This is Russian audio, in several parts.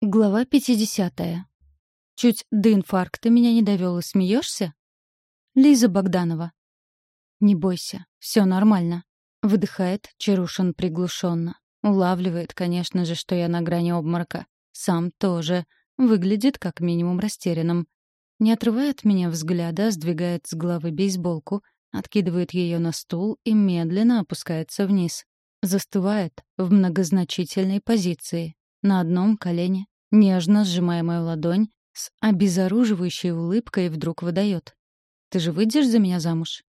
Глава 50. Чуть до инфаркта меня не довел и смеешься? Лиза Богданова. Не бойся, все нормально. Выдыхает Чарушин приглушенно. Улавливает, конечно же, что я на грани обморока. Сам тоже. Выглядит как минимум растерянным. Не отрывает меня взгляда, сдвигает с головы бейсболку, откидывает ее на стул и медленно опускается вниз. Застывает в многозначительной позиции, на одном колене, нежно сжимая мою ладонь, с обезоруживающей улыбкой вдруг выдает. «Ты же выйдешь за меня замуж?»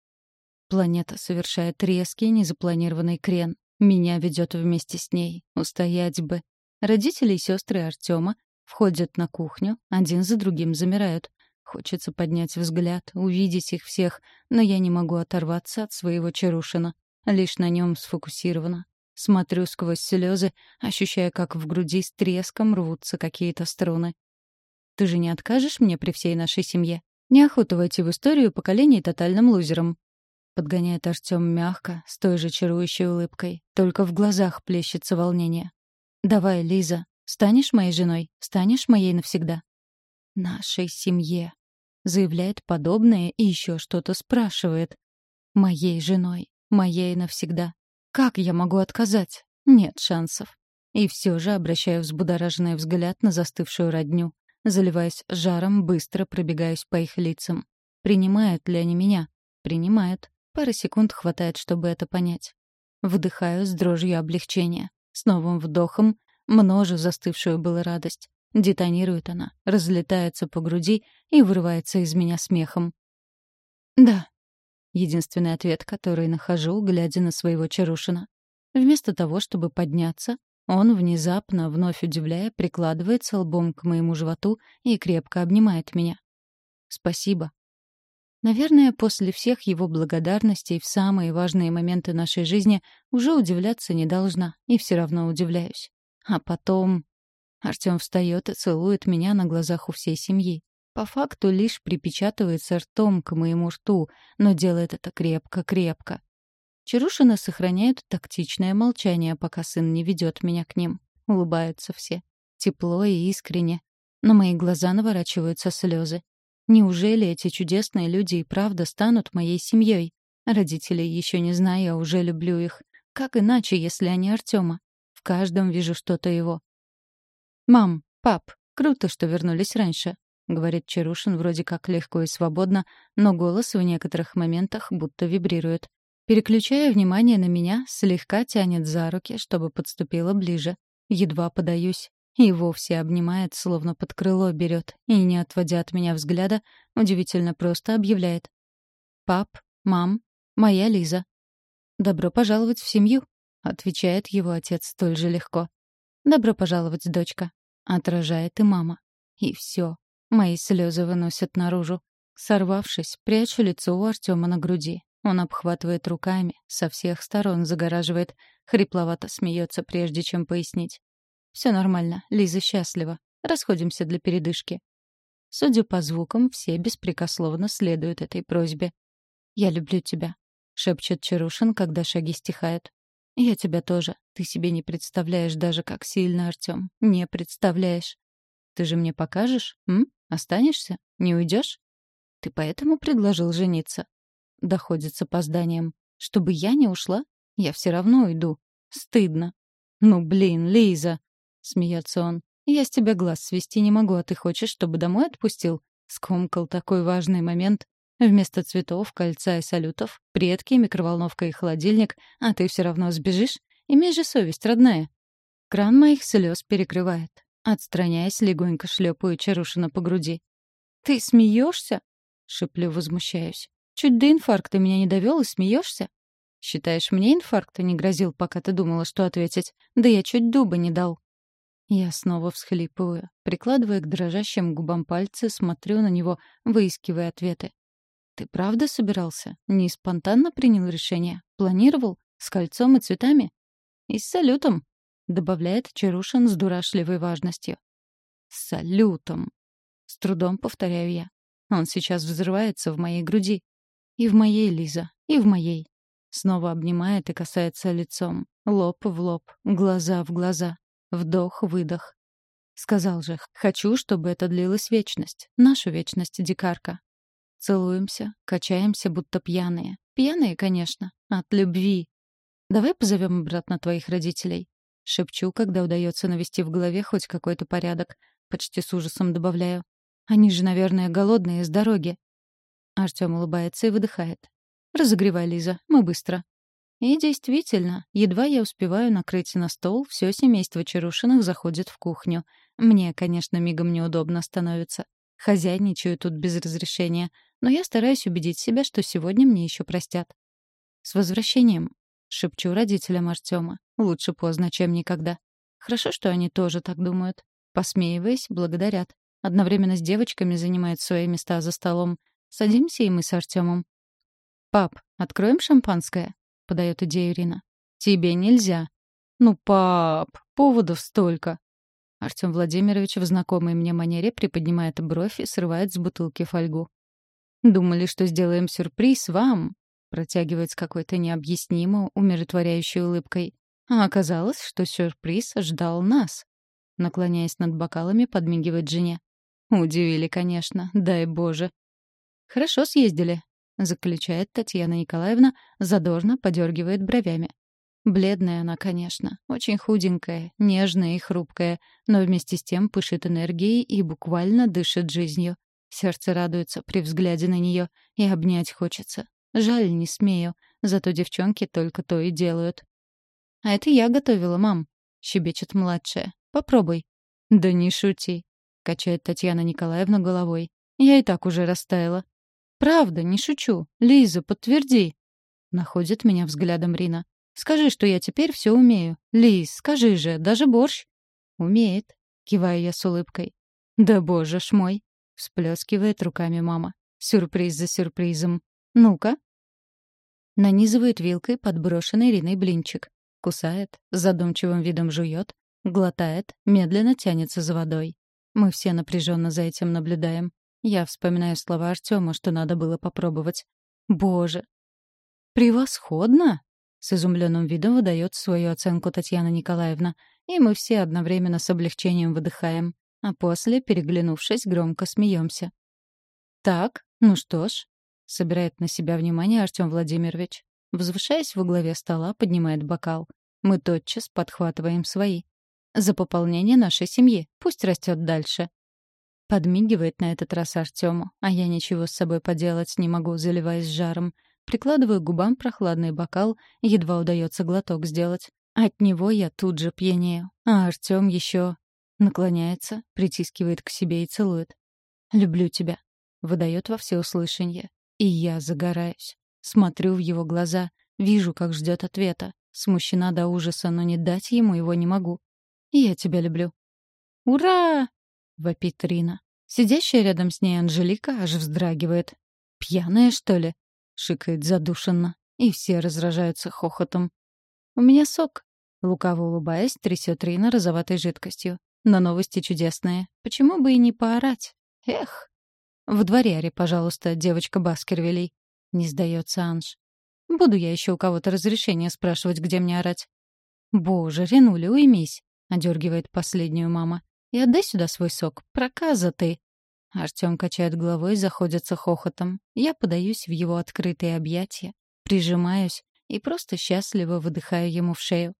Планета совершает резкий, незапланированный крен. Меня ведет вместе с ней. Устоять бы. Родители и сестры Артема входят на кухню, один за другим замирают. Хочется поднять взгляд, увидеть их всех, но я не могу оторваться от своего Чарушина. Лишь на нем сфокусирована. Смотрю сквозь слезы, ощущая, как в груди с треском рвутся какие-то струны. «Ты же не откажешь мне при всей нашей семье? Неохота войти в историю поколений тотальным лузером». Подгоняет Артём мягко, с той же чарующей улыбкой. Только в глазах плещется волнение. «Давай, Лиза, станешь моей женой? Станешь моей навсегда?» «Нашей семье», — заявляет подобное и еще что-то спрашивает. «Моей женой, моей навсегда». Как я могу отказать? Нет шансов. И все же обращаю взбудораженный взгляд на застывшую родню. Заливаясь жаром, быстро пробегаюсь по их лицам. Принимают ли они меня? Принимают. Пара секунд хватает, чтобы это понять. Вдыхаю с дрожью облегчения. С новым вдохом множу застывшую было радость. Детонирует она, разлетается по груди и вырывается из меня смехом. «Да», Единственный ответ, который нахожу, глядя на своего Чарушина. Вместо того, чтобы подняться, он внезапно, вновь удивляя, прикладывается лбом к моему животу и крепко обнимает меня. Спасибо. Наверное, после всех его благодарностей в самые важные моменты нашей жизни уже удивляться не должна, и все равно удивляюсь. А потом... Артём встает и целует меня на глазах у всей семьи. По факту лишь припечатывается ртом к моему рту, но делает это крепко-крепко. Чарушины сохраняют тактичное молчание, пока сын не ведет меня к ним. Улыбаются все. Тепло и искренне. На мои глаза наворачиваются слезы. Неужели эти чудесные люди и правда станут моей семьей? Родителей еще не знаю, я уже люблю их. Как иначе, если они Артема? В каждом вижу что-то его. «Мам, пап, круто, что вернулись раньше. — говорит Чарушин вроде как легко и свободно, но голос в некоторых моментах будто вибрирует. Переключая внимание на меня, слегка тянет за руки, чтобы подступила ближе. Едва подаюсь. И вовсе обнимает, словно под крыло берет, и, не отводя от меня взгляда, удивительно просто объявляет. «Пап, мам, моя Лиза». «Добро пожаловать в семью», — отвечает его отец столь же легко. «Добро пожаловать, дочка», — отражает и мама. И все. Мои слезы выносят наружу. Сорвавшись, прячу лицо у Артема на груди. Он обхватывает руками, со всех сторон загораживает, хрипловато смеется, прежде чем пояснить. Все нормально, Лиза счастлива. Расходимся для передышки. Судя по звукам, все беспрекословно следуют этой просьбе. «Я люблю тебя», — шепчет Чарушин, когда шаги стихают. «Я тебя тоже. Ты себе не представляешь даже, как сильно, Артем. Не представляешь. Ты же мне покажешь, м? Останешься? Не уйдешь? Ты поэтому предложил жениться? Доходит с опозданием. Чтобы я не ушла? Я все равно уйду. Стыдно. Ну, блин, Лиза, смеется он. Я с тебя глаз свести не могу, а ты хочешь, чтобы домой отпустил? Скомкал такой важный момент. Вместо цветов, кольца и салютов, предки, микроволновка и холодильник, а ты все равно сбежишь? Имей же совесть, родная. Кран моих слез перекрывает. Отстраняясь, легонько шлепаю Чарушина по груди. «Ты смеешься?» — шеплю, возмущаюсь. «Чуть до инфаркта меня не довел и смеешься?» «Считаешь, мне инфаркта не грозил, пока ты думала, что ответить? Да я чуть дуба не дал». Я снова всхлипываю, прикладывая к дрожащим губам пальцы, смотрю на него, выискивая ответы. «Ты правда собирался? Не спонтанно принял решение? Планировал? С кольцом и цветами?» «И с салютом», добавляет Чарушин с дурашливой важностью. «Салютом!» — с трудом повторяю я. Он сейчас взрывается в моей груди. И в моей, Лиза, и в моей. Снова обнимает и касается лицом. Лоб в лоб, глаза в глаза. Вдох-выдох. Сказал же, хочу, чтобы это длилась вечность. Нашу вечность, дикарка. Целуемся, качаемся, будто пьяные. Пьяные, конечно, от любви. Давай позовем обратно твоих родителей. Шепчу, когда удается навести в голове хоть какой-то порядок. Почти с ужасом добавляю. Они же, наверное, голодные с дороги. Артём улыбается и выдыхает. «Разогревай, Лиза, мы быстро». И действительно, едва я успеваю накрыть на стол, все семейство Чарушиных заходит в кухню. Мне, конечно, мигом неудобно становится. Хозяйничаю тут без разрешения, но я стараюсь убедить себя, что сегодня мне еще простят. «С возвращением!» — шепчу родителям Артема. Лучше поздно, чем никогда. Хорошо, что они тоже так думают. Посмеиваясь, благодарят. Одновременно с девочками занимают свои места за столом. Садимся и мы с Артемом. «Пап, откроем шампанское?» — подает идею Ирина. «Тебе нельзя». «Ну, пап, поводов столько». Артем Владимирович в знакомой мне манере приподнимает бровь и срывает с бутылки фольгу. «Думали, что сделаем сюрприз вам?» Протягивает с какой-то необъяснимо умиротворяющей улыбкой. А оказалось, что сюрприз ждал нас. Наклоняясь над бокалами, подмигивает жене. Удивили, конечно, дай боже. «Хорошо съездили», — заключает Татьяна Николаевна, задорно подергивает бровями. Бледная она, конечно, очень худенькая, нежная и хрупкая, но вместе с тем пышет энергией и буквально дышит жизнью. Сердце радуется при взгляде на нее, и обнять хочется. Жаль, не смею, зато девчонки только то и делают. «А это я готовила, мам», — щебечет младшая. «Попробуй». «Да не шути», — качает Татьяна Николаевна головой. «Я и так уже растаяла». «Правда, не шучу. Лиза, подтверди». Находит меня взглядом Рина. «Скажи, что я теперь все умею. Лиз, скажи же, даже борщ». «Умеет», — киваю я с улыбкой. «Да боже ж мой», — всплескивает руками мама. «Сюрприз за сюрпризом. Ну-ка». Нанизывает вилкой подброшенный Риной блинчик. Кусает, задумчивым видом жует, глотает, медленно тянется за водой. Мы все напряженно за этим наблюдаем. Я вспоминаю слова Артема, что надо было попробовать. Боже! Превосходно! С изумленным видом выдает свою оценку Татьяна Николаевна, и мы все одновременно с облегчением выдыхаем, а после, переглянувшись, громко смеемся. «Так, ну что ж», — собирает на себя внимание Артем Владимирович. Возвышаясь во главе стола, поднимает бокал. Мы тотчас подхватываем свои. За пополнение нашей семьи. Пусть растет дальше. Подмигивает на этот раз Артему, а я ничего с собой поделать не могу, заливаясь жаром. Прикладываю губам прохладный бокал, едва удается глоток сделать. От него я тут же пьянею, а Артем еще наклоняется, притискивает к себе и целует. «Люблю тебя», — выдает во всеуслышание. И я загораюсь. Смотрю в его глаза, вижу, как ждет ответа. Смущена до ужаса, но не дать ему его не могу. «Я тебя люблю». «Ура!» — вопит Рина. Сидящая рядом с ней Анжелика аж вздрагивает. «Пьяная, что ли?» — шикает задушенно. И все разражаются хохотом. «У меня сок», — лукаво улыбаясь, трясет Рина розоватой жидкостью. «Но новости чудесные. Почему бы и не поорать? Эх!» «В дворяре, пожалуйста, девочка Баскервилей», не сдается Анж. Буду я еще у кого-то разрешение спрашивать, где мне орать. Боже, Ренуля, уймись, одергивает последнюю мама. И отдай сюда свой сок. Проказа ты. Артем качает головой заходится хохотом. Я подаюсь в его открытые объятия, прижимаюсь и просто счастливо выдыхаю ему в шею.